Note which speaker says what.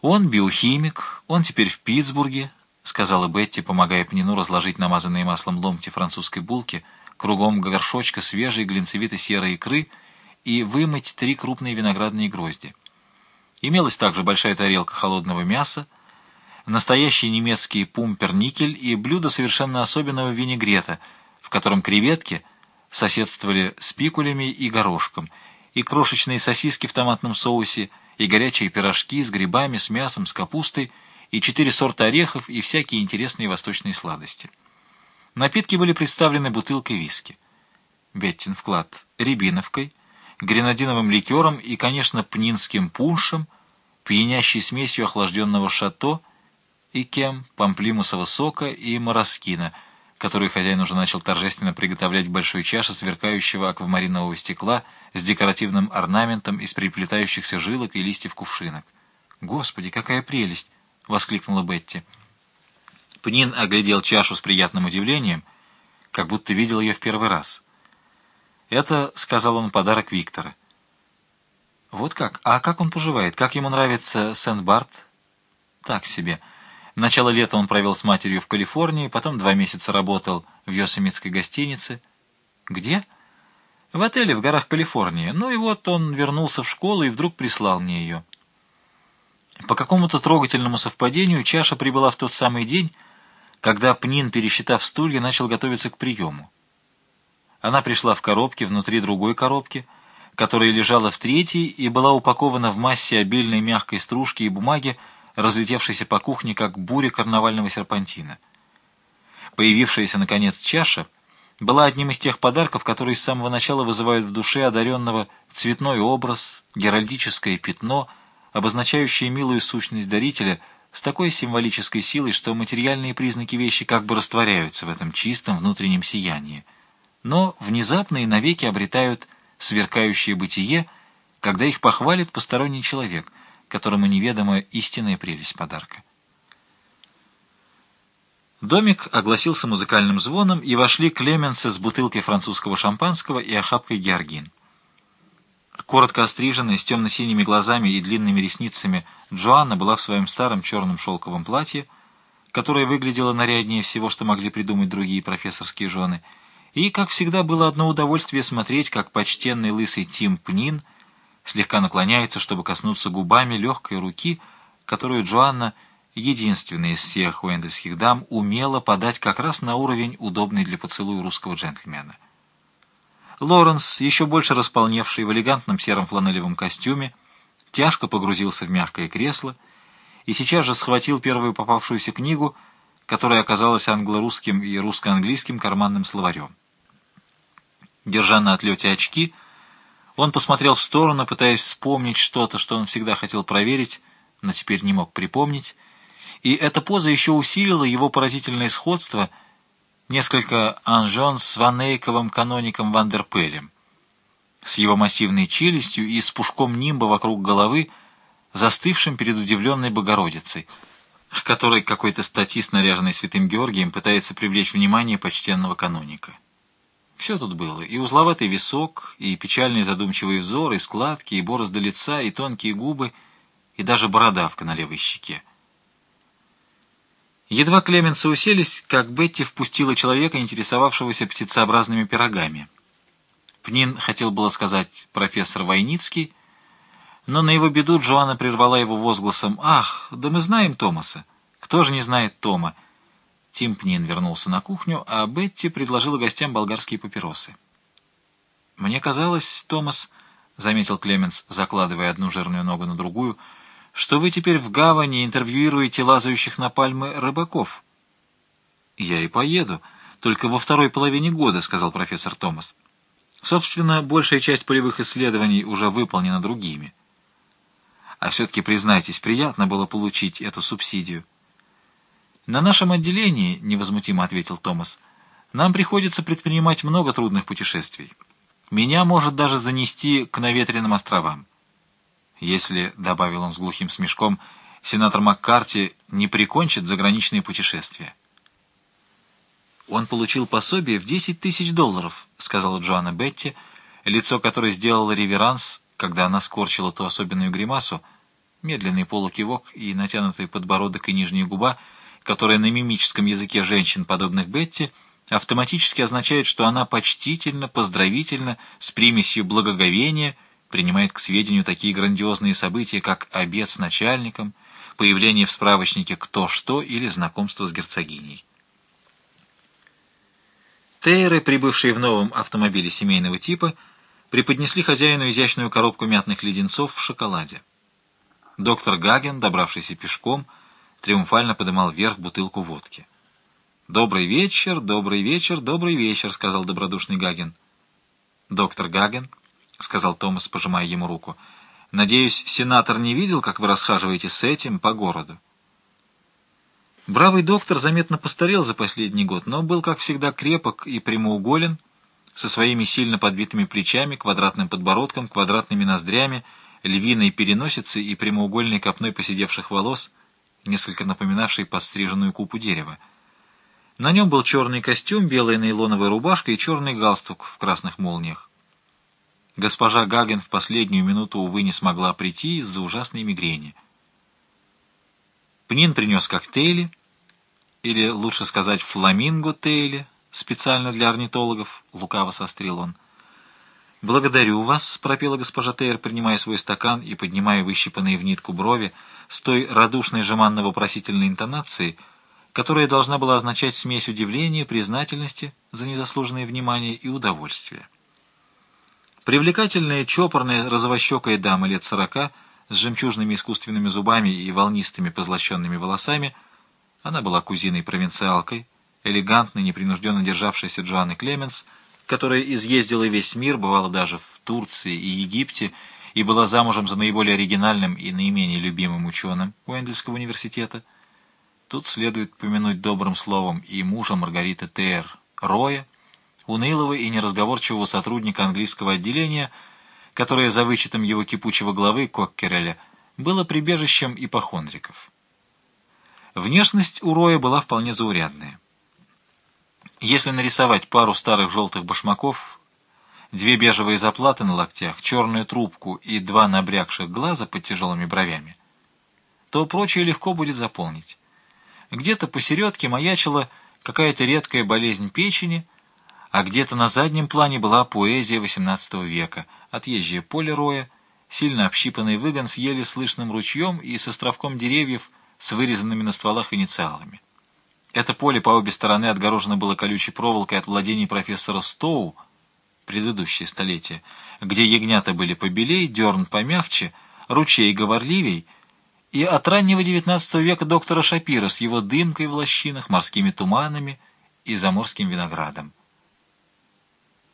Speaker 1: «Он биохимик, он теперь в Питтсбурге», — сказала Бетти, помогая Пнину разложить намазанные маслом ломти французской булки, кругом горшочка свежей глинцевито-серой икры и вымыть три крупные виноградные грозди. Имелась также большая тарелка холодного мяса, настоящий немецкий пумперникель и блюдо совершенно особенного винегрета, в котором креветки соседствовали с пикулями и горошком, и крошечные сосиски в томатном соусе, и горячие пирожки с грибами, с мясом, с капустой, и четыре сорта орехов, и всякие интересные восточные сладости. Напитки были представлены бутылкой виски. Беттин вклад рябиновкой, гренадиновым ликером и, конечно, пнинским пуншем, пьянящей смесью охлажденного шато и кем, памплимусового сока и мороскина, который хозяин уже начал торжественно приготовлять в большой чаше сверкающего аквамаринового стекла с декоративным орнаментом из приплетающихся жилок и листьев кувшинок. «Господи, какая прелесть!» — воскликнула Бетти. Пнин оглядел чашу с приятным удивлением, как будто видел ее в первый раз. «Это, — сказал он, — подарок Виктора». «Вот как? А как он поживает? Как ему нравится Сент-Барт?» «Так себе. Начало лета он провел с матерью в Калифорнии, потом два месяца работал в Йосемитской гостинице». «Где?» «В отеле в горах Калифорнии. Ну и вот он вернулся в школу и вдруг прислал мне ее». По какому-то трогательному совпадению чаша прибыла в тот самый день, когда Пнин, пересчитав стулья, начал готовиться к приему. Она пришла в коробке внутри другой коробки, которая лежала в третьей и была упакована в массе обильной мягкой стружки и бумаги, разлетевшейся по кухне, как буря карнавального серпантина. Появившаяся, наконец, чаша была одним из тех подарков, которые с самого начала вызывают в душе одаренного цветной образ, геральдическое пятно, обозначающее милую сущность дарителя — с такой символической силой, что материальные признаки вещи как бы растворяются в этом чистом внутреннем сиянии, но внезапно и навеки обретают сверкающее бытие, когда их похвалит посторонний человек, которому неведома истинная прелесть подарка. Домик огласился музыкальным звоном, и вошли Клеменсы с бутылкой французского шампанского и охапкой георгин. Коротко остриженная, с темно-синими глазами и длинными ресницами, Джоанна была в своем старом черном шелковом платье, которое выглядело наряднее всего, что могли придумать другие профессорские жены, и, как всегда, было одно удовольствие смотреть, как почтенный лысый Тим Пнин слегка наклоняется, чтобы коснуться губами легкой руки, которую Джоанна, единственная из всех уэндельских дам, умела подать как раз на уровень, удобный для поцелуя русского джентльмена. Лоренс, еще больше располневший в элегантном сером фланелевом костюме, тяжко погрузился в мягкое кресло и сейчас же схватил первую попавшуюся книгу, которая оказалась англо-русским и русско-английским карманным словарем. Держа на отлете очки, он посмотрел в сторону, пытаясь вспомнить что-то, что он всегда хотел проверить, но теперь не мог припомнить, и эта поза еще усилила его поразительное сходство — несколько анжон с ванейковым каноником Вандерпелем, с его массивной челюстью и с пушком нимба вокруг головы, застывшим перед удивленной Богородицей, к которой какой-то статист, наряженный святым Георгием, пытается привлечь внимание почтенного каноника. Все тут было, и узловатый висок, и печальный задумчивый взор, и складки, и борозды лица, и тонкие губы, и даже бородавка на левой щеке. Едва Клеменсы уселись, как Бетти впустила человека, интересовавшегося птицеобразными пирогами. Пнин хотел было сказать «профессор Войницкий», но на его беду Джоанна прервала его возгласом «Ах, да мы знаем Томаса! Кто же не знает Тома?» Тим Пнин вернулся на кухню, а Бетти предложила гостям болгарские папиросы. «Мне казалось, Томас...» — заметил Клеменс, закладывая одну жирную ногу на другую — что вы теперь в гавани интервьюируете лазающих на пальмы рыбаков. Я и поеду, только во второй половине года, сказал профессор Томас. Собственно, большая часть полевых исследований уже выполнена другими. А все-таки, признайтесь, приятно было получить эту субсидию. На нашем отделении, невозмутимо ответил Томас, нам приходится предпринимать много трудных путешествий. Меня может даже занести к наветренным островам. Если, — добавил он с глухим смешком, — сенатор Маккарти не прикончит заграничные путешествия. «Он получил пособие в десять тысяч долларов», — сказала Джоанна Бетти, лицо которой сделало реверанс, когда она скорчила ту особенную гримасу, медленный полукивок и натянутый подбородок и нижняя губа, которая на мимическом языке женщин, подобных Бетти, автоматически означает, что она почтительно, поздравительно, с примесью благоговения принимает к сведению такие грандиозные события, как обед с начальником, появление в справочнике «Кто что» или знакомство с герцогиней. Тейры, прибывшие в новом автомобиле семейного типа, преподнесли хозяину изящную коробку мятных леденцов в шоколаде. Доктор Гаген, добравшийся пешком, триумфально подымал вверх бутылку водки. «Добрый вечер, добрый вечер, добрый вечер», — сказал добродушный Гаген. «Доктор Гаген», — сказал Томас, пожимая ему руку, — «надеюсь, сенатор не видел, как вы расхаживаете с этим по городу?» Бравый доктор заметно постарел за последний год, но был, как всегда, крепок и прямоуголен, со своими сильно подбитыми плечами, квадратным подбородком, квадратными ноздрями, львиной переносицей и прямоугольной копной посидевших волос, несколько напоминавшей подстриженную купу дерева. На нем был черный костюм, белая нейлоновая рубашка и черный галстук в красных молниях. Госпожа Гаген в последнюю минуту, увы, не смогла прийти из-за ужасной мигрени. Пнин принес коктейли, или, лучше сказать, фламинго Тейли, специально для орнитологов, — лукаво сострил он. «Благодарю вас», — пропела госпожа Тейр, принимая свой стакан и поднимая выщипанные в нитку брови с той радушной жеманно-вопросительной интонацией, которая должна была означать смесь удивления, признательности за незаслуженное внимание и удовольствия. Привлекательная, чопорная, розовощекая дама лет сорока с жемчужными искусственными зубами и волнистыми позлощенными волосами — она была кузиной-провинциалкой, элегантной, непринужденно державшейся Джоанны Клеменс, которая изъездила весь мир, бывала даже в Турции и Египте, и была замужем за наиболее оригинальным и наименее любимым ученым Уэндельского университета. Тут следует помянуть добрым словом и мужа Маргариты Т.Р. Роя, унылого и неразговорчивого сотрудника английского отделения, которое за вычетом его кипучего главы Коккереля было прибежищем ипохондриков. Внешность у Роя была вполне заурядная. Если нарисовать пару старых желтых башмаков, две бежевые заплаты на локтях, черную трубку и два набрякших глаза под тяжелыми бровями, то прочее легко будет заполнить. Где-то посередке маячила какая-то редкая болезнь печени, а где-то на заднем плане была поэзия XVIII века, отъезжее поле Роя, сильно общипанный выгон с еле слышным ручьем и с островком деревьев, с вырезанными на стволах инициалами. Это поле по обе стороны отгорожено было колючей проволокой от владений профессора Стоу, предыдущее столетие, где ягнята были побелей, дерн помягче, ручей говорливей, и от раннего XIX века доктора Шапира с его дымкой в лощинах, морскими туманами и заморским виноградом.